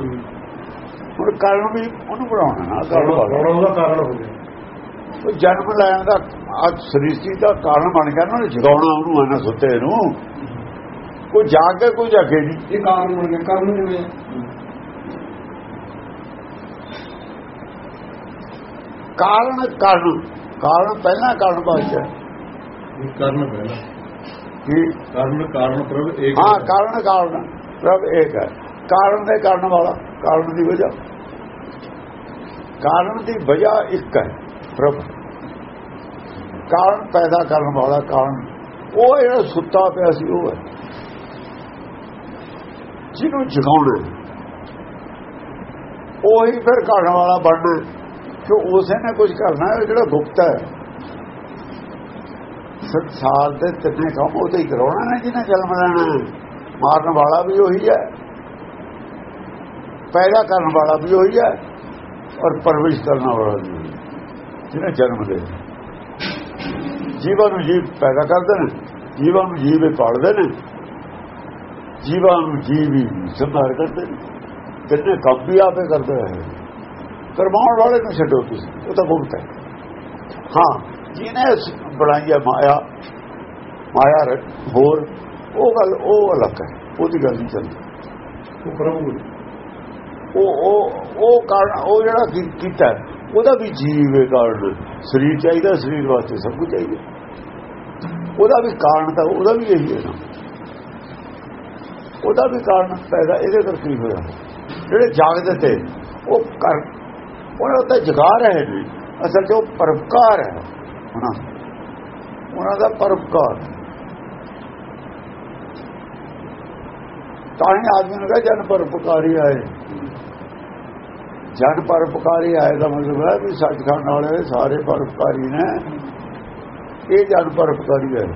ਹੁਣ ਕਾਰਨ ਵੀ ਉਹਨੂੰ ਬਣਾਉਣਾ ਨਾ ਕਾਰਨ ਬਣਾਉਣਾ। ਕਾਰਨ ਦਾ ਕਾਰਨ ਹੋ ਗਿਆ। ਉਹ ਜਨਮ ਲੈਣ ਦਾ ਅੱਜ ਸ੍ਰਿਸ਼ਟੀ ਦਾ ਕਾਰਨ ਬਣ ਗਿਆ ਨਾ ਉਹਨੇ ਜਗਾਉਣਾ ਉਹਨੂੰ ਆਣਾ ਸੁੱਤੇ ਨੂੰ। ਕੋਈ ਜਾਗ ਕੇ ਕੋਈ ਜਾਗੇ ਨਹੀਂ। ਇਹ ਕਾਰਨ ਬਣ ਗਿਆ। ਕਾਰਨ ਕਿਵੇਂ ਕਾਰਨ ਕਾਰਨ ਕਾਰਨ ਪਹਿਲਾਂ ਕਾਰਨ ਇਹ ਕਾਰਨ ਪਹਿਲਾ। ਕਿ ਕਾਰਨ ਕਾਰਨ ਪ੍ਰਭ ਇੱਕ ਹਾਂ। ਹੈ। ਕਾਰਨ ਕਾਰਨ ਪ੍ਰਭ ਇੱਕ ਹੈ। ਕਾਰਨ ਦੇ ਕਾਰਨ ਵਾਲਾ ਕਾਰਨ ਦੀ ਵਜ੍ਹਾ। ਕਾਰਨ ਦੀ ਵਜ੍ਹਾ ਇੱਕ ਹੈ ਪ੍ਰਭ। ਕਾਰਨ ਪੈਦਾ ਕਰਨ ਵਾਲਾ ਕਾਰਨ। ਉਹ ਜਿਹੜਾ ਸੁੱਤਾ ਪਿਆ ਸੀ ਉਹ ਹੈ। ਜਿਹਨੂੰ ਜਗਾਉਣਾ ਉਹੀ ਫਿਰ ਕਰਨ ਵਾਲਾ ਬਣਨਾ ਕਿ ਉਸੇ ਨੇ ਕੁਝ ਕਰਨਾ ਹੈ, ਜਿਹੜਾ ਗੁਪਤ ਹੈ। ਸੰਸਾਰ ਦੇ ਤਿੰਨੇ ਕੰਮ ਉਹਦੇ ਹੀ ਕਰਾਉਣਾ ਨੇ ਜਿਹਨੇ ਜਨਮ ਲੈਣਾ ਮਾਰਨ ਵਾਲਾ ਵੀ ਉਹੀ ਹੈ। ਪੈਦਾ ਕਰਨ ਵਾਲਾ ਵੀ ਉਹੀ ਹੈ ਔਰ ਪਰਵਿਸ਼ ਕਰਨ ਵਾਲਾ ਵੀ ਉਹੀ ਜਿਹਨੇ ਜਨਮ ਦੇ ਜੀਵਾਂ ਨੂੰ ਜੀਵ ਪੈਦਾ ਕਰਦੇ ਨੇ। ਜੀਵਾਂ ਨੂੰ ਜੀਵ ਪਾਲਦੇ ਨੇ। ਜੀਵਾਂ ਨੂੰ ਜੀਵ ਹੀ ਸੰਭਾਲ ਕਰਦੇ ਨੇ। ਕਿੰਨੇ ਕੰਮ ਵੀ ਆਪੇ ਕਰਦੇ ਰਹੇ ਕਰਵਾਉਣ ਵਾਲੇ ਨੂੰ ਛੱਡੋ ਤੁਸੀਂ ਉਹ ਤਾਂ ਗੁਪਤ ਹੈ। ਹਾਂ ਜਿਹਨੇ ਬਣਾਈ ਹੈ ਮਾਇਆ ਮਾਇਆ ਹੋਰ ਉਹ ਗੱਲ ਉਹ ਅਲੱਗ ਹੈ ਉਹਦੀ ਗੱਲ ਨਹੀਂ ਚੱਲਦੀ। ਉਹ ਪ੍ਰਭੂ ਉਹ ਉਹ ਉਹ ਕਾਰਨ ਉਹ ਜਿਹੜਾ ਕੀਤਾ ਉਹਦਾ ਵੀ ਜੀਵ ਹੈ ਕਾਰਨ। ਸਰੀਰ ਚਾਹੀਦਾ ਸਰੀਰ ਵਾਸਤੇ ਸਭ ਕੁਝ ਚਾਹੀਦਾ। ਉਹਦਾ ਵੀ ਕਾਰਨ ਤਾਂ ਉਹਦਾ ਵੀ ਇਹੀ ਹੈ ਨਾ। ਉਹਦਾ ਵੀ ਕਾਰਨ ਪੈਦਾ ਇਹਦੇ ਕਰਕੇ ਹੋਇਆ। ਜਿਹੜੇ ਜਾਗਦੇ ਤੇ ਉਹ ਕਰ ਉਹਨਾਂ ਤਾਂ ਜਗਾ ਰਹੇ ਨੇ ਅਸਲ 'ਚ ਉਹ ਪਰਪਕਾਰ ਹੈ। ਉਹਨਾਂ ਉਹਨਾਂ ਦਾ ਪਰਪਕਾਰ ਤਾਂ ਹੀ ਆਦਮੀ ਨੂੰ ਕਹਿੰਦਾ ਜਨ ਪਰਪਕਾਰੀ ਆਏ। ਜਨ ਪਰਪਕਾਰੀ ਆਏ ਦਾ ਮਤਲਬ ਹੈ ਵੀ ਸੱਚਖੰਡ ਵਾਲੇ ਸਾਰੇ ਪਰਪਕਾਰੀ ਨੇ। ਇਹ ਜਨ ਪਰਪਕਾਰੀ ਹੈ।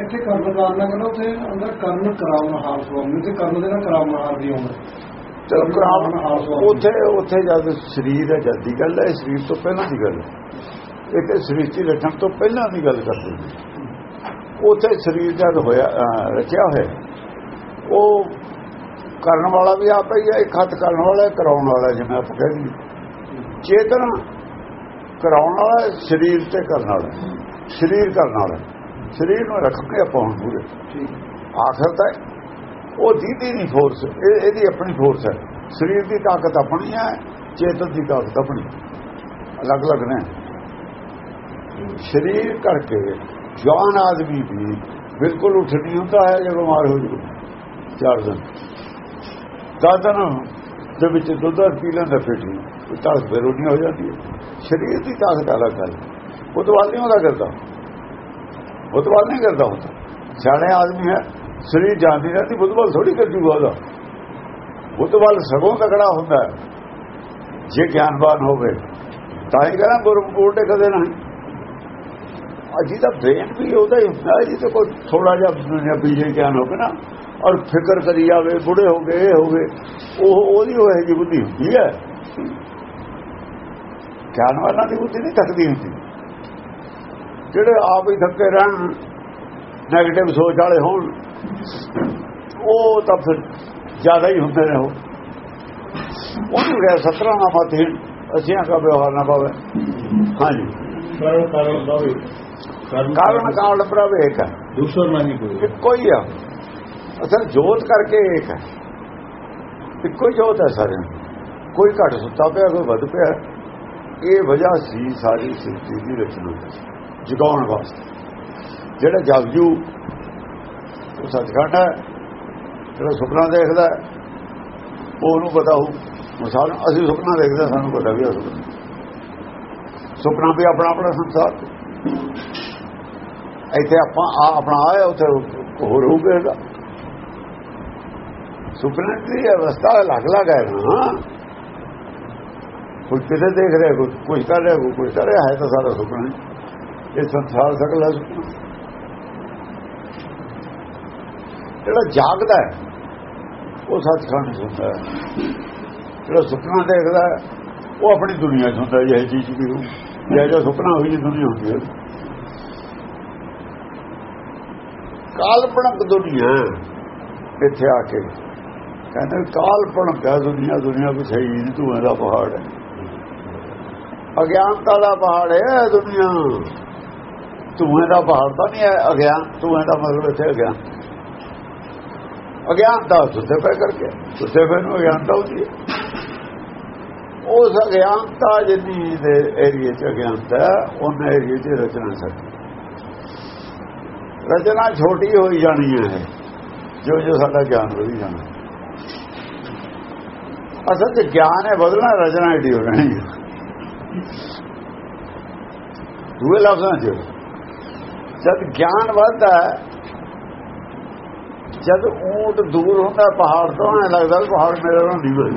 ਇੱਥੇ ਕਰਨ ਕਾਰਨ ਕਹਿੰਦਾ ਉੱਥੇ ਅੰਦਰ ਕਰਨ ਕਰਾਉਣ ਹਾਰ ਸੁਆਮੀ ਤੇ ਕਰਨ ਦੇ ਨਾਲ ਕਰਾਉਣ ਹਾਰ ਦੀ ਆਉਂਦਾ ਕਰਾਮ ਉੱਥੇ ਉੱਥੇ ਜਦ ਸਰੀਰ ਹੈ ਜਦ ਦੀ ਗੱਲ ਹੈ ਸਰੀਰ ਤੋਂ ਪਹਿਲਾਂ ਦੀ ਗੱਲ ਹੈ। ਇਹ ਤੇ ਸ੍ਰਿਸ਼ਟੀ ਰਚਨ ਤੋਂ ਪਹਿਲਾਂ ਦੀ ਗੱਲ ਕਰਦੇ ਨੇ। ਉੱਥੇ ਸਰੀਰ ਜਦ ਹੋਇਆ ਰਚਿਆ ਹੋਇਆ ਉਹ ਕਰਨ ਵਾਲਾ ਵੀ ਆਪੇ ਹੀ ਹੈ ਇੱਕ ਹੱਥ ਕਰਨ ਵਾਲਾ ਕਰਾਉਣ ਵਾਲਾ ਜਿਵੇਂ ਆਪਾਂ ਕਹਿੰਦੇ ਚੇਤਨ ਕਰਾਉਣ ਵਾਲਾ ਸਰੀਰ ਤੇ ਕਰਨ ਵਾਲਾ। ਸਰੀਰ ਕਰਨ ਵਾਲਾ। ਸਰੀਰ ਨੂੰ ਰੱਖ ਕੇ ਆਪਾਂ ਹੁਣ ਪੂਰੇ। ਆਖਰ ਤਾਂ ਉਹ ਦੀਦੀ ਨਹੀਂ ਫੋਰਸ ਇਹਦੀ ਆਪਣੀ ਫੋਰਸ ਹੈ। ਸਰੀਰ ਦੀ ਤਾਕਤ ਆਪਣੀ ਹੈ, ਚੇਤਨ ਦੀ ਤਾਕਤ ਆਪਣੀ। ਅਲੱਗ-ਅਲੱਗ ਨੇ। ਸਰੀਰ ਕਰਕੇ ਜਵਾਨ ਆਦਮੀ ਵੀ ਬਿਲਕੁਲ ਉੱਠ ਨਹੀਂ ਹੁੰਦਾ ਹੈ ਜੇ ਬਿਮਾਰ ਹੋ ਜੂ ਚਾਰ ਦਿਨ। ਦਾਦਨ ਦੇ ਵਿੱਚ ਦੁੱਧ ਪੀ ਲੈਂਦਾ ਫਿਰ ਉਹ ਤਾਕਤ ਬੇਰੋਨੀ ਹੋ ਜਾਂਦੀ ਹੈ। ਸਰੀਰ ਦੀ ਤਾਕਤ ਅਲੱਗ ਹੈ। ਉਹ ਤੋਂ ਬਾਅਦ ਨਹੀਂ ਉਹਦਾ ਕਰਦਾ। ਉਹ ਤੋਂ ਬਾਅਦ ਨਹੀਂ ਕਰਦਾ ਹੁੰਦਾ। ਸਿਆਣੇ ਆਦਮੀ ਹੈ। ਸਰੀਰ ਜਾਂਦੀ ਰਹਿੰਦੀ, ਬੁੱਧ ਵੱਲ ਥੋੜੀ ਕਰ ਜੂਗਾ ਉਹਦਾ ਬੁੱਧ ਵੱਲ ਸਗੋਂ ਤਕੜਾ ਹੁੰਦਾ ਜੇ ਗਿਆਨਵਾਨ ਹੋਵੇ, ਤਾਂ ਹੀ ਕਰਾਂ ਗੁਰਮੁਖੋਟੇ ਕਦੇ ਨਹੀਂ। ਅਜੀ ਤਾਂ ਬ੍ਰੇਨ ਵੀ ਉਹਦਾ ਹੀ ਹੁੰਦਾ ਹੈ ਜਿੱਤੇ ਕੋਈ ਥੋੜਾ ਜਿਹਾ ਦੁਨੀਆ ਬੀਜੇ ਗਿਆਨ ਹੋਵੇ ਨਾ, ਔਰ ਫਿਕਰ ਕਰੀ ਜਾਵੇ ਬੁੜੇ ਹੋ ਗਏ, ਇਹ ਹੋ ਗਏ, ਉਹ ਉਹਦੀ ਹੋਏ ਜੀ ਬੁੱਧੀ ਹੁੰਦੀ ਹੈ। ਗਿਆਨਵਾਨਾਂ ਦੀ ਬੁੱਧੀ ਨਹੀਂ ਥੱਕਦੀ ਹੁੰਦੀ। ਜਿਹੜੇ ਆਪ ਹੀ ਥੱਕੇ ਰਹਿਣ ਨੈਗੇਟਿਵ ਸੋਚ ਵਾਲੇ ਹੋਣ ਉਹ ਤਾਂ ਫਿਰ ਜ਼ਿਆਦਾ ਹੀ ਹੁੰਦੇ ਨੇ ਉਹ। ਉਹਨੂੰ ਗਿਆ ਸਤਰਾਂ ਨਾ ਮਤ ਅਸੀਂ ਕਾ ਵਿਵਹਾਰ ਨਾ ਪਾਵੇ ਹਾਂਜੀ। ਕਾਰਨ ਕਾਰਨ ਦਾ ਵੀ ਕਾਰਨ ਕਾਰਨ ਪ੍ਰਭ ਇੱਕ ਹੈ। ਦੂਸਰ ਨਹੀਂ ਕੋਈ। ਹੀ ਆ। ਅਸਲ ਜੋਤ ਕਰਕੇ ਇੱਕ ਹੈ। ਇੱਕੋ ਹੀ ਜੋਤ ਹੈ ਸਾਰੇ ਕੋਈ ਘੱਟ ਸੁੱਤਾ ਪਿਆ ਕੋਈ ਵੱਧ ਪਿਆ। ਇਹ ਵਜ੍ਹਾ ਸੀ ਸਾਰੀ ਸ੍ਰਿਸ਼ਟੀ ਦੀ ਰਚਨਾ। ਜਗਾਉਣ ਵਾਸਤੇ। ਜਿਹੜਾ ਜਗਜੂ ਉਹ ਸੱਚਖੰਡ ਹੈ ਜਿਹੜਾ ਸੁਪਨਾ ਦੇਖਦਾ ਉਹ ਉਹਨੂੰ ਪਤਾ ਹੋ ਮਿਸਾਲ ਅਸੀਂ ਸੁਪਨਾ ਦੇਖਦੇ ਹਾਂ, ਸਾਨੂੰ ਪਤਾ ਵੀ ਹੈ ਸੁਪਨਾ। ਵੀ ਆਪਣਾ ਆਪਣਾ ਸੰਸਾਰ। ਇੱਥੇ ਆਪਾਂ ਆ ਆਪਣਾ ਆਇਆ ਉੱਥੇ ਹੋਰ ਹੋ ਗਿਆ ਸੁਪਨੇ ਦੀ ਅਵਸਥਾ ਅਲੱਗ-ਅਲੱਗ ਹੈ ਨਾ। ਕੋਈ ਕਿਤੇ ਦੇਖ ਰਿਹਾ ਕੋਈ ਕੁਝ ਕਰ ਰਿਹਾ ਕੋਈ ਕੁਝ ਕਰ ਰਿਹਾ ਹੈ ਤਾਂ ਸਾਰਾ ਸੁਪਨਾ ਇਹ ਸੰਸਾਰ ਸਕਲ ਹੈ ਸੁਪਨਾ। ਜਿਹੜਾ ਜਾਗਦਾ ਹੈ, ਉਹ ਸੱਚਖੰਡ ਸੁਣਦਾ ਹੈ। ਜਿਹੜਾ ਸੁਪਨਾ ਦੇਖਦਾ ਉਹ ਆਪਣੀ ਦੁਨੀਆ 'ਚ ਹੁੰਦਾ ਇਹ ਚੀਜ਼ ਵੀ ਹੋ ਜਿਹੜਾ ਜੋ ਸੁਪਨਾ ਹੋਈ ਦੁਨੀਆ ਹੁੰਦੀ ਹੈ। ਕਾਲਪਨਕ ਦੁਨੀਆ ਇੱਥੇ ਆ ਕੇ ਕਹਿੰਦੇ, ਕਾਲਪਨਕ ਹੈ ਦੁਨੀਆ ਦੁਨੀਆ ਕੋਈ ਸਹੀ ਨਹੀਂ ਤੂੰ ਦਾ ਪਹਾੜ ਹੈ। ਅਗਿਆਨਤਾ ਦਾ ਪਹਾੜ ਹੈ ਦੁਨੀਆ। ਤੂੰ ਦਾ ਪਹਾੜ ਤਾਂ ਨਹੀਂ ਹੈ, ਅਗਿਆਨ ਤੂੰ ਦਾ ਮਤਲਬ ਇੱਥੇ ਅਗਿਆਨ। ਅਗਿਆਨਤਾ ਸੁੱਤੇ ਪੈ ਕਰਕੇ। ਸੁੱਤੇ ਪੈ ਨੂੰ ਅਗਿਆਨਤਾ ਹੁੰਦੀ ਹੈ ਉਸ ਅਗਿਆਨਤਾ ਜਿੰਨੀ ਦੇ ਏਰੀਏ 'ਚ ਅਗਿਆਨਤਾ ਹੈ, ਉਹਨਾਂ ਏਰੀਏ 'ਚ ਰਚਨਾ ਸਕਦੀ ਰਚਨਾ ਛੋਟੀ ਹੋਈ ਜਾਣੀ ਹੈ ਜੋ ਜੋ ਸਾਡਾ ਗਿਆਨ ਵਧੀ ਜਾਣਾ। ਅਸਲ ਤੇ ਗਿਆਨ ਹੈ ਬਦਲਣਾ ਰਚਨਾ ਏਡੀ ਹੋ ਜਾਣੀ ਹੈ। ਦੂਏ ਲਫ਼ਜ਼ਾਂ 'ਚ। ਜਦ ਗਿਆਨ ਵੱਧਦਾ ਹੈ, ਜਦ ਊਂਟ ਦੂਰ ਹੁੰਦਾ ਪਹਾੜ ਤੋਂ ਐ ਲੱਗਦਾ ਪਹਾੜ ਮੇਰੇ ਨਾਲ ਨਹੀਂ ਹੋਈ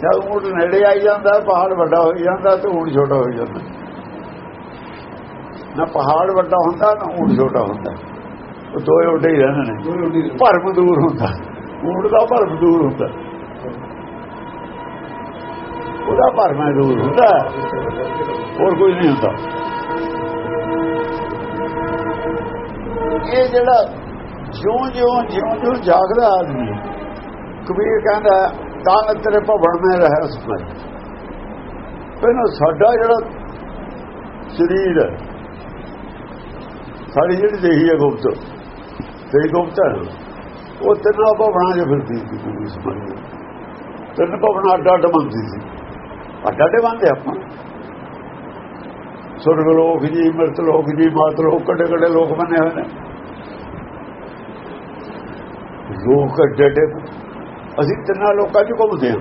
ਜਦ ਊਂਟ ਨੇੜੇ ਆਈ ਜਾਂਦਾ ਪਹਾੜ ਵੱਡਾ ਹੋ ਜਾਂਦਾ ਤੇ ਊਂਟ ਛੋਟਾ ਹੋ ਜਾਂਦਾ। ਨਾ ਪਹਾੜ ਵੱਡਾ ਹੁੰਦਾ ਨਾ ਊਂਟ ਛੋਟਾ ਹੁੰਦਾ। ਉਹ ਦੋਏ ਉੱਡੇ ਹੀ ਰਹਿੰਦੇ ਨੇ। ਭਰਮ ਦੂਰ ਹੁੰਦਾ। ਊਂਟ ਦਾ ਭਰਮ ਦੂਰ ਹੁੰਦਾ। ਉਹਦਾ ਭਰਮ ਦੂਰ ਹੁੰਦਾ। ਹੋਰ ਕੋਈ ਨਹੀਂ ਹੁੰਦਾ। ਇਹ ਜਿਹੜਾ ਜਿਉਂ ਜਿਉਂ ਜਿਉਂ ਜਿਉਂ ਜਾਗਦਾ ਆਦਮੀ ਕਬੀਰ ਕਹਿੰਦਾ ਤਾਂ ਤੇਰੇ ਭਵਨ ਮੇ ਰਹਿ ਸਮਝ ਪਹਿਲਾਂ ਸਾਡਾ ਜਿਹੜਾ ਸਰੀਰ ਹੈ, ਸਾਡੀ ਜਿਹੜੀ ਦੇਹੀ ਹੈ ਗੁਪਤ ਤੇ ਗੁਪਤ ਹੈ, ਉਹ ਤਿੰਨਾਂ ਭਵਨਾਂ 'ਚ ਫਿਰਦੀ ਸੀ ਪੂਰੀ ਸਮਝ ਤਿੰਨ ਭਵਨ ਅੱਡ ਅੱਡ ਮੰਨਦੀ ਸੀ। ਅੱਡ ਅੱਡ ਮੰਨਦੇ ਆਪਾਂ। ਸੁਰਗ ਲੋਕ ਜੀ, ਮਰਤ ਲੋਕ ਜੀ, ਮਾਤ ਲੋਕ ਕੱਡੇ ਕੱਡੇ ਲੋਕ ਬਣੇ ਹੋਏ ਨੇ। ਲੋਕ ਅੱਡੇ ਅਸੀਂ ਤਿੰਨਾਂ ਲੋਕਾਂ 'ਚ ਘੁੰਮਦੇ ਹਾਂ।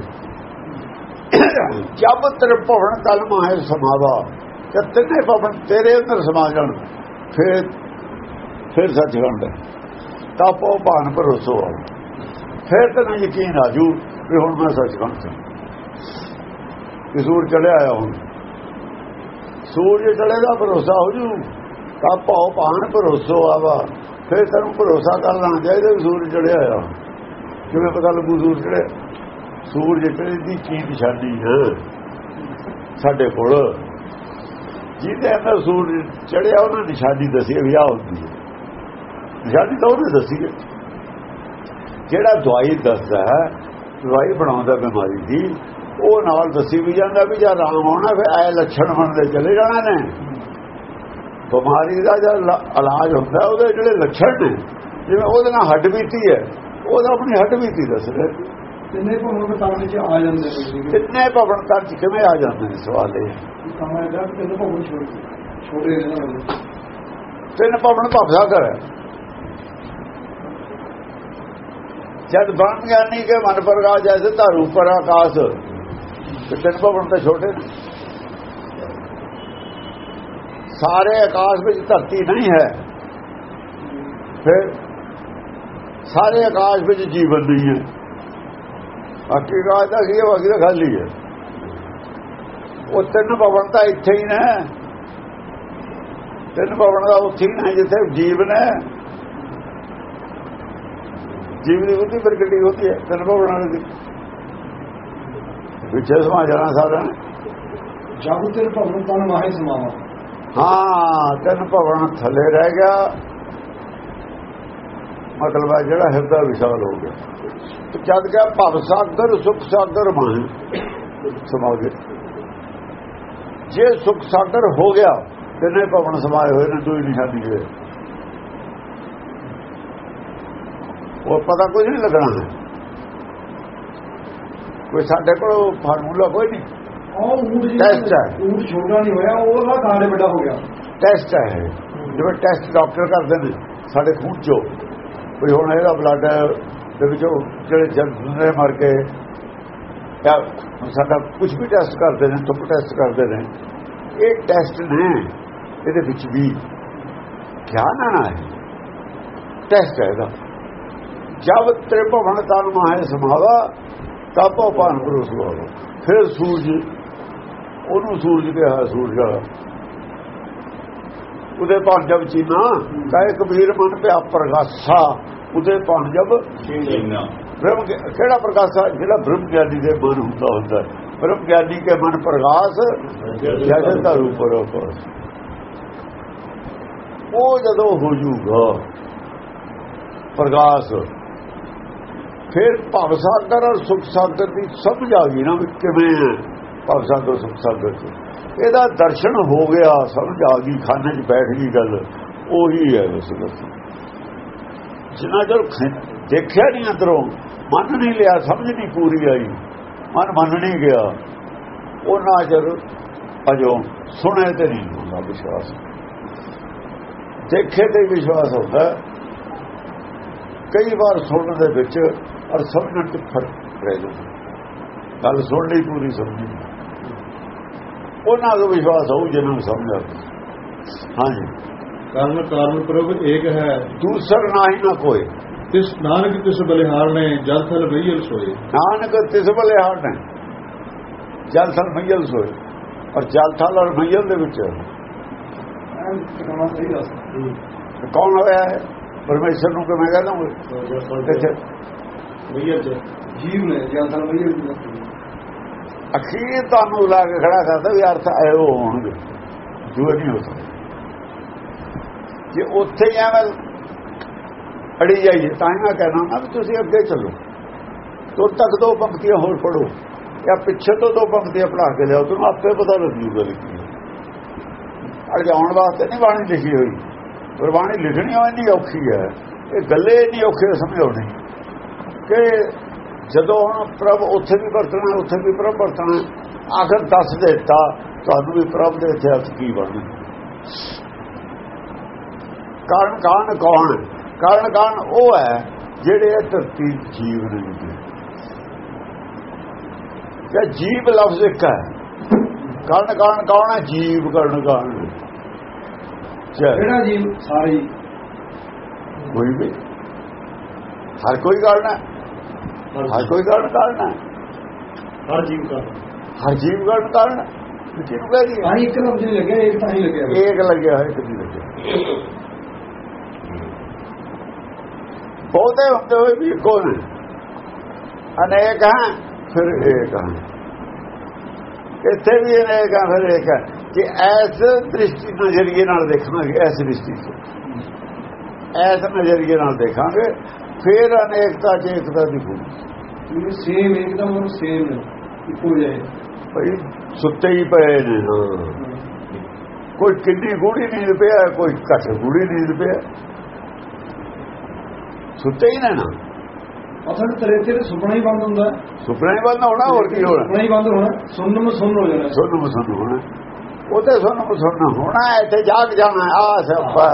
ਜਬ ਤੇਰੇ ਭਵਨ ਤਲ ਮਾਹੇ ਸਮਾਵਾ, ਤੇ ਤਿੰਨੇ ਭਵਨ ਤੇਰੇ ਅੰਦਰ ਸਮਾ ਜਾਣ, ਫਿਰ ਫਿਰ ਸੱਚ ਤਾਂ ਤਾਪੋ ਭਾਨ ਭਰੋਸੋ ਫਿਰ ਤੈਨੂੰ ਯਕੀਨ ਆਜੂ ਵੀ ਹੁਣ ਮੈਂ ਸੱਚ ਗੰਢ ਕਿ ਸੂਰ ਚੜਿਆ ਆਇਆ ਹੁਣ। ਸੂਰਜ ਚੜੇਗਾ ਭਰੋਸਾ ਹੋ ਜੂ। ਤਾਪੋ ਭਾਨ ਭਰੋਸੋ ਆਵਾ ਫਿਰ ਤੈਨੂੰ ਭਰੋਸਾ ਕਰਨਾ ਚਾਹੀਦਾ ਵੀ ਸੂਰਜ ਚੜਿਆ ਆਇਆ ਕਿਵੇਂ ਪਤਾ ਲੱਗੂ ਸੂਰਜ ਚੜਿਆ ਸੂਰਜ ਚੜੇ ਦੀ ਕੀ ਨਿਸ਼ਾਨੀ ਹੈ। ਸਾਡੇ ਕੋਲ। ਜਿਹਦੇ ਅੰਦਰ ਸੂਰਜ ਚੜਿਆ ਉਹਨਾਂ ਨਿਸ਼ਾਨੀ ਦੱਸੀ ਵੀ ਆ ਹੁੰਦੀ ਹੈ। ਨਿਸ਼ਾਨੀ ਤਾਂ ਉਹਨੇ ਦੱਸੀ ਹੈ। ਜਿਹੜਾ ਦਵਾਈ ਦੱਸਦਾ ਹੈ, ਦਵਾਈ ਬਣਾਉਂਦਾ ਬਿਮਾਰੀ ਦੀ ਉਹ ਨਾਲ ਦੱਸੀ ਵੀ ਜਾਂਦਾ ਵੀ ਜਾਂ ਆਰਾਮ ਆਉਣਾ, ਫਿਰ ਆਏ ਲੱਛਣ ਬਣਦੇ ਚਲੇ ਜਾਣਾ ਨੇ। ਬਿਮਾਰੀ ਦਾ ਜਦ ਲ- ਇਲਾਜ ਹੁੰਦਾ ਉਹਦੇ ਜਿਹੜੇ ਲੱਛਣ ਨੇ ਜਿਵੇਂ ਉਹਦੇ ਨਾਲ ਹੱਡ ਬੀਤੀ ਹੈ ਉਹਦਾ ਆਪਣੀ ਹੱਡ ਬੀਤੀ ਦੱਸ ਰਿਹਾ। ਤਿੰਨੇ ਭਵਨ ਬਤਾਉਣ ਵਿੱਚ ਆ ਜਾਂਦੇ ਨੇ ਕਿੰਨੇ ਭਵਨ ਤੱਕ ਕਿਵੇਂ ਆ ਜਾਂਦੇ ਨੇ ਸਵਾਲ ਇਹ? ਇਹਦਾ ਕਿ ਤਿੰਨ ਭਵਨ ਛੋੜ ਤਿੰਨ ਭਵਨ ਕਰ ਜਦ ਬਣ ਗਿਆਨੀ ਕੇ ਮਨ ਪ੍ਰਕਾਸ਼ ਜੈਸੇ ਧਰ ਉੱਪਰ ਆਕਾਸ਼ ਤੇ ਤਿੰਨ ਭਵਨ ਤਾਂ ਛੋਟੇ ਨੇ। ਸਾਰੇ ਆਕਾਸ਼ ਵਿੱਚ ਧਰਤੀ ਨਹੀਂ ਹੈ। ਫਿਰ ਸਾਰੇ ਆਕਾਸ਼ ਵਿੱਚ ਜੀਵਨ ਨਹੀਂ ਹੈ। ਬਾਕੀ ਆਕਾਸ਼ ਦਾ ਕੀ ਹੈ ਬਾਕੀ ਦਾ ਖਾਲੀ ਹੈ। ਉਹ ਤਿੰਨ ਭਵਨ ਤਾਂ ਇੱਥੇ ਹੀ ਨੇ। ਤਿੰਨ ਭਵਨ ਦਾ ਉੱਥੇ ਹੀ ਨੇ ਜਿੱਥੇ ਜੀਵਨ ਹੈ। ਜੀਵ ਦੀ ਬੁੱਧੀ ਪ੍ਰਗਟੀ ਹੁੰਦੀ ਹੈ, ਤਿੰਨ ਭਵਨਾਂ ਦੀ। ਵਿੱਚੇ ਸਮਾ ਜਾਣਾ ਸਾਰਾ ਜਬ ਤੇਰੇ ਭਵਨ ਤਨ ਮਾਹੇ ਸਮਾਵਾ। ਹਾਂ ਤਿੰਨ ਭਵਨ ਥੱਲੇ ਰਹਿ ਗਿਆ। ਮਤਲਬ ਹੈ ਜਿਹੜਾ ਹਿਰਦਾ ਵਿਸ਼ਾਲ ਹੋ ਗਿਆ। ਤੇ ਜਦ ਗਿਆ ਭਵ ਸਾਗਰ, ਸੁਖ ਸਾਗਰ ਮਾਹ। ਸਮਾ ਜੇ ਸੁਖ ਸਾਗਰ ਹੋ ਗਿਆ, ਤਿੰਨੇ ਭਵਨ ਸਮਾਏ ਹੋਏ ਨੇ ਕੋਈ ਨਿਸ਼ਾਨੀ ਹੈ ਉਹ ਪਤਾ ਕੁਝ ਨਹੀਂ ਲੱਗਣਾ ਹੈ। ਕੋਈ ਸਾਡੇ ਕੋਲ ਫਾਰਮੂਲਾ ਕੋਈ ਨਹੀਂ। ਉਹ Test ਹੈ। ਊਂਟ ਛੋਟਾ ਨਹੀਂ ਹੋਇਆ ਉਹਦਾ ਕਾਂਡੇ ਵੱਡਾ ਹੋ ਗਿਆ। ਟੈਸਟ ਹੈ ਜਿਵੇਂ ਟੈਸਟ ਡਾਕਟਰ ਕਰਦੇ ਨੇ ਸਾਡੇ ਖੂਨ ਚੋਂ। ਵੀ ਹੁਣ ਇਹਦਾ ਬਲੱਡ ਦੇ ਵਿੱਚੋਂ ਜਿਹੜੇ ਜਨਰੇ ਮਰ ਕੇ ਜਾਂ ਸਾਡਾ ਕੁਝ ਵੀ ਟੈਸਟ ਕਰਦੇ ਨੇ ਤੁਪ ਟੈਸਟ ਕਰਦੇ ਨੇ ਇਹ ਟੈਸਟ ਨੇ ਇਹਦੇ ਵਿੱਚ ਵੀ। ਗਿਆਨ ਆਣਾ ਹੈ ਟੈਸਟ ਹੈ ਇਹਦਾ। ਜਦ ਤੇਰੇ ਭਵਨ ਤਨ ਮਾਹੇ ਸਮਾਵਾ ਤਪੋ ਪਾਨ ਗੁਰੂ ਸੁਆਵਾ ਫਿਰ ਸੂਰਜ ਉਹਨੂੰ ਸੂਰਜ ਕਿਹਾ, ਸੂਰਜ ਵਾਲਾ। ਉਹਦੇ ਪੰਜਬ ਚੀਨਾ ਕਾਇ ਕਬੀਰ ਮਨ ਪਿਆ ਪ੍ਰਗਾਸਾ। ਉਹਦੇ ਪੰਜਬ ਬ੍ਰਹਮ ਕਿਹੜਾ ਪ੍ਰਕਾਸ਼ਾ ਜਿਹੜਾ ਬ੍ਰਹਮ ਗਿਆਨੀ ਦੇ ਮਨ ਹੁੰਦਾ ਹੁੰਦਾ ਬ੍ਰਹਮ ਗਿਆਨੀ ਕੇ ਮਨ ਪ੍ਰਗਾਸ ਜੈਸੇ ਦਾ ਰੂਪ ਰੂਪ ਉਹ ਜਦੋਂ ਹੋ ਜੂਗਾ, ਪ੍ਰਗਾਸ, ਫਿਰ ਭਵ ਸਾਗਰ ਔਰ ਸੁਖ ਸਾਗਰ ਦੀ ਸਮਝ ਆ ਗਈ ਨਾ ਵੀ ਕਿਵੇਂ ਹੈ। ਭਵ ਸਾਗਰ ਸੁਖ ਸਾਗਰ ਚ। ਇਹਦਾ ਦਰਸ਼ਨ ਹੋ ਗਿਆ, ਸਮਝ ਆ ਗਈ, ਖਾਨੇ 'ਚ ਬੈਠ ਗਈ ਗੱਲ। ਉਹੀ ਹੈ ਉਸ ਗੱਲ ਜਿੰਨਾ ਚਿਰ ਦੇਖਿਆ ਨਹੀਂ ਅੰਦਰੋਂ, ਮੰਨ ਨਹੀਂ ਲਿਆ, ਸਮਝ ਨਹੀਂ ਪੂਰੀ ਆਈ। ਮਨ ਮੰਨ ਨਹੀਂ ਗਿਆ। ਉਹਨਾਂ ਚਿਰ ਅਜੋ ਸੁਣੇ ਤੇ ਨਹੀਂ ਹੁੰਦਾ ਵਿਸ਼ਵਾਸ। ਦੇਖੇ ਤੇ ਵਿਸ਼ਵਾਸ ਹੁੰਦਾ। ਕਈ ਵਾਰ ਸੁਣਨ ਦੇ ਵਿੱਚ ਔਰ ਸਮਝਣ ਚ ਫ਼ਰਕ ਰਹਿ ਜਾਂਦਾ। ਗੱਲ ਸੁਣ ਲਈ ਪੂਰੀ, ਸਮਝੀ ਉਹਨਾਂ ਦਾ ਵਿਸ਼ਵਾਸ ਹੋਊ ਜਿਹਨਾਂ ਨੂੰ ਸਮਝ ਆ ਹਾਂਜੀ। ਕਾਰਨ ਕਾਰਨ ਪ੍ਰਭ ਏਕ ਹੈ। ਦੂਸਰ ਨਾਹੀ ਨਾ ਕੋਈ। ਤਿਸ ਨਾਨਕ ਤਿਸ ਬਲਿਹਾਰ ਨੇ ਜਲ ਥਲ ਬਈਲ ਸੋਏ। ਨਾਨਕ ਤਿਸ ਭਲੇ ਹਾਰ ਨੇ ਜਲ ਥਲ ਮਈਲ ਸੋਏ ਔਰ ਜਲ ਥਲ ਔਰ ਮਈਲ ਦੇ ਵਿੱਚ ਕੌਣ ਹੋਇਆ ਹੈ? ਪਰਮੇਸ਼ਰ ਨੂੰ ਕਿ ਮੈਂ ਕਹਿੰਦਾ ਬਈਲ ਚ ਜੀਵ ਨੇ ਜਾਂ ਤਾਂ ਬਈ ਅਖੀਰ ਤੁਹਾਨੂੰ ਲਾ ਕੇ ਖੜਾ ਕਰਦਾ ਵੀ ਅਰਥ ਆਏ ਹੋਣਗੇ। ਦੂਏ ਨਹੀਂ ਹੋ ਸਕਦੇ ਜੇ ਉੱਥੇ ਹੀ ਐਵੇਂ ਅੜੀ ਜਾਈਏ, ਤਾਂ ਹੀ ਮੈਂ ਕਹਿਣਾ ਨਾ ਵੀ ਤੁਸੀਂ ਅੱਗੇ ਚੱਲੋ। ਤੋਂ ਤੱਕ ਦੋ ਪੰਕਤੀਆਂ ਹੋਰ ਪੜੋ ਜਾਂ ਪਿੱਛੇ ਤੋਂ ਦੋ ਪੰਕਤੀਆਂ ਪੜਾ ਕੇ ਲਿਆਓ, ਤੁਹਾਨੂੰ ਆਪੇ ਪਤਾ ਲੱਗ ਜੂਗਾ ਲਿਖੀ ਅੜਜਾਉਣ ਵਾਸਤੇ ਨਹੀਂ ਬਾਣੀ ਲਿਖੀ ਹੋਈ। ਪਰ ਬਾਣੀ ਲਿਖਣੀ ਉਹ ਇੰਨੀ ਔਖੀ ਹੈ। ਇਹ ਗੱਲੇ ਇੰਨੀ ਔਖੇ ਸਮਝਾਉਣੀ। ਕਿ ਜਦੋਂ ਹੁਣ ਪ੍ਰਭ ਉੱਥੇ ਵੀ ਵਰਤਣਾ ਉੱਥੇ ਵੀ ਪ੍ਰਭ ਵਰਤਣਾ ਆਖਰ ਦੱਸ ਦਿੱਤਾ ਤੁਹਾਨੂੰ ਵੀ ਪ੍ਰਭ ਦੇ ਇਤਿਹਾਸ ਕੀ ਬਣਨਾ? ਕਾਰਨ ਕਾਰਨ ਕੌਣ? ਕਾਰਨ ਕਾਰਨ ਉਹ ਹੈ ਜਿਹੜੇ ਧਰਤੀ ਜੀਵ ਨੇ ਦਿੱਤੇ ਕਿ ਜੀਵ ਲਫ਼ਜ਼ ਇੱਕ ਹੈ ਕਾਰਨ ਕਾਰਨ ਕੌਣ ਹੈ? ਜੀਵ ਕਾਰਨ ਕਾਰਨ ਜਿਹੜਾ ਜੀਵ? ਸਾਰੇ। ਕੋਈ ਵੀ। ਹਰ ਕੋਈ ਕਾਰਨ ਹੈ। ਹਰ ਕੋਈ ਕਾਰਨ ਕਾਰਨ ਹੈ ਹਰ ਜੀਵ ਦਾ ਹਰ ਜੀਵ ਕਾਰਨ ਕਾਰਨ ਹੈ ਕਿਹਨੂੰ ਕਹਿ ਦਈਏ ਤਾਂ ਹੀ ਇੱਕ ਲਫ਼ਜ਼ ਨਹੀਂ ਲੱਗਿਆ ਇੱਕ ਤਾਂ ਹੀ ਲੱਗਿਆ ਏਕ ਲੱਗਿਆ ਹੋਇਆ ਕਿੱਥੇ ਲੱਗਿਆ ਬਹੁਤੇ ਹੁੰਦੇ ਹੋਏ ਵੀ ਇੱਕੋ ਨੇ ਅਨੇਕ ਹੈ ਫਿਰ ਏਕ ਹੈ ਇੱਥੇ ਵੀ ਅਨੇਕ ਹੈ ਫਿਰ ਏਕ ਹੈ ਕਿ ਐਸ ਦ੍ਰਿਸ਼ਟੀ ਨਜ਼ਰੀਏ ਨਾਲ ਦੇਖਾਂਗੇ ਐਸ ਦ੍ਰਿਸ਼ਟੀ ਤੋਂ ਐਸ ਨਜ਼ਰੀਏ ਨਾਲ ਦੇਖਾਂਗੇ ਫਿਰ ਅਨੇਕਤਾ ਚ ਏਕਤਾ ਦਿਖੂ ਇਹ ਸੇਮ ਇੱਕਦਮ ਉਹ ਸੇਮ ਹੈ ਇੱਕੋ ਜਿਹਾ ਹੈ। ਭਈ ਸੁੱਤੇ ਹੀ ਪਏ ਨੇ ਕੋਈ ਕਿੰਨੀ ਗੂੜੀ ਨੀਂਦ ਪਿਆ ਕੋਈ ਘੱਟ ਗੂੜੀ ਨੀਂਦ ਪਿਆ। ਸੁੱਤੇ ਹੀ ਨੇ ਨਾ ਅਸਲ ਤੇਰੇ ਤੇ ਸੁਪਨਾ ਹੀ ਬੰਦ ਹੁੰਦਾ। ਸੁਪਨਾ ਹੀ ਬੰਦ ਹੋਣਾ ਹੋਰ ਕੀ ਹੋਣਾ? ਸੁਪਨਾ ਹੀ ਬੰਦ ਹੋਣਾ ਸੁਣਨ ਨੂੰ ਸੁਣ ਹੋ ਜਾਣਾ। ਸੁਣ ਮਸੁਣ ਹੋਣਾ। ਉਹ ਤੇ ਸੁਣ ਮਸੁਣ ਹੋਣਾ ਇੱਥੇ ਜਾਗ ਜਾਣਾ ਆ ਸਭਾ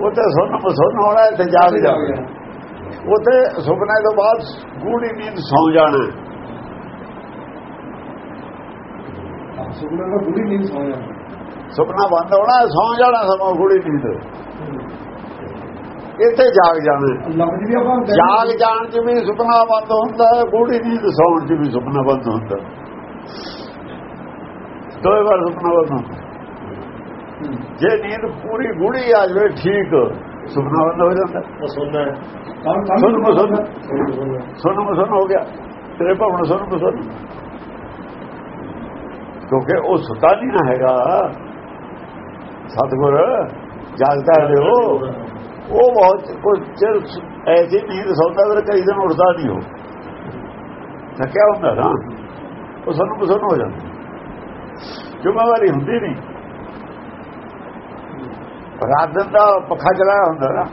ਉਹ ਤੇ ਸੁਣ ਮਸੁਣ ਹੋਣਾ ਇੱਥੇ ਜਾਗ ਜਾਣਾ। ਤੇ ਸੁਪਨੇ ਤੋਂ ਬਾਅਦ ਗੂੜੀ ਨੀਂਦ ਸੌ ਜਾਣਾ। ਸੁਪਨਾ ਦਾ ਬੁਰੀ ਨੀਂਦ ਸੌ ਜਾਣਾ। ਸੁਪਨਾ ਬੰਦ ਹੋਣਾ ਸੌ ਜਾਣਾ ਸਮਾਂ ਗੂੜੀ ਨੀਂਦ। ਇੱਥੇ ਜਾਗ ਜਾਣਾ। ਜਾਗ ਜਾਣ ਚ ਵੀ ਸੁਪਨਾ ਬੰਦ ਹੁੰਦਾ ਹੈ ਗੂੜੀ ਨੀਂਦ ਸੌਣ ਚ ਵੀ ਸੁਪਨਾ ਬੰਦ ਹੁੰਦਾ। ਦੋਏ ਵਾਰ ਸੁਪਨਾ ਬੰਦ ਜੇ ਨੀਂਦ ਪੂਰੀ ਗੂੜੀ ਆ ਜਾਵੇ ਠੀਕ। ਸੁਪਨਾ ਬੰਦ ਹੋ ਜਾਂਦਾ। ਸੁਣਨਾ ਹੈ। ਸੁਣ ਸੁਣ ਸੁਣਨਾ ਸੁਣ ਸੁਣ ਹੋ ਗਿਆ। ਤੇਰੇ ਭਾਵਨਾ ਸੁਣ ਸੁਣ ਕਿਉਂਕਿ ਉਹ ਸੁੱਤਾ ਨਹੀਂ ਨਾ ਹੈਗਾ ਸਤਗੁਰ ਜਾਗਦਾ ਹੈ ਉਹ ਉਹ ਬਹੁਤ ਕੁਝ ਚਿਰ ਐਸੀ ਨੀਂਦ ਸੌਂਦਾ ਫਿਰ ਕਈ ਦਿਨ ਉੱਠਦਾ ਨਹੀਂ ਉਹ। ਥੱਕਿਆ ਹੁੰਦਾ ਨਾ। ਉਹ ਸਾਨੂੰ ਪਸੰਦ ਹੋ ਜਾਂਦਾ। ਜ਼ਿੰਮੇਵਾਰੀ ਹੁੰਦੀ ਨਹੀਂ। ਰਾਤ ਦਾ ਪੱਖਾ ਚਲਾਇਆ ਹੁੰਦਾ ਨਾ।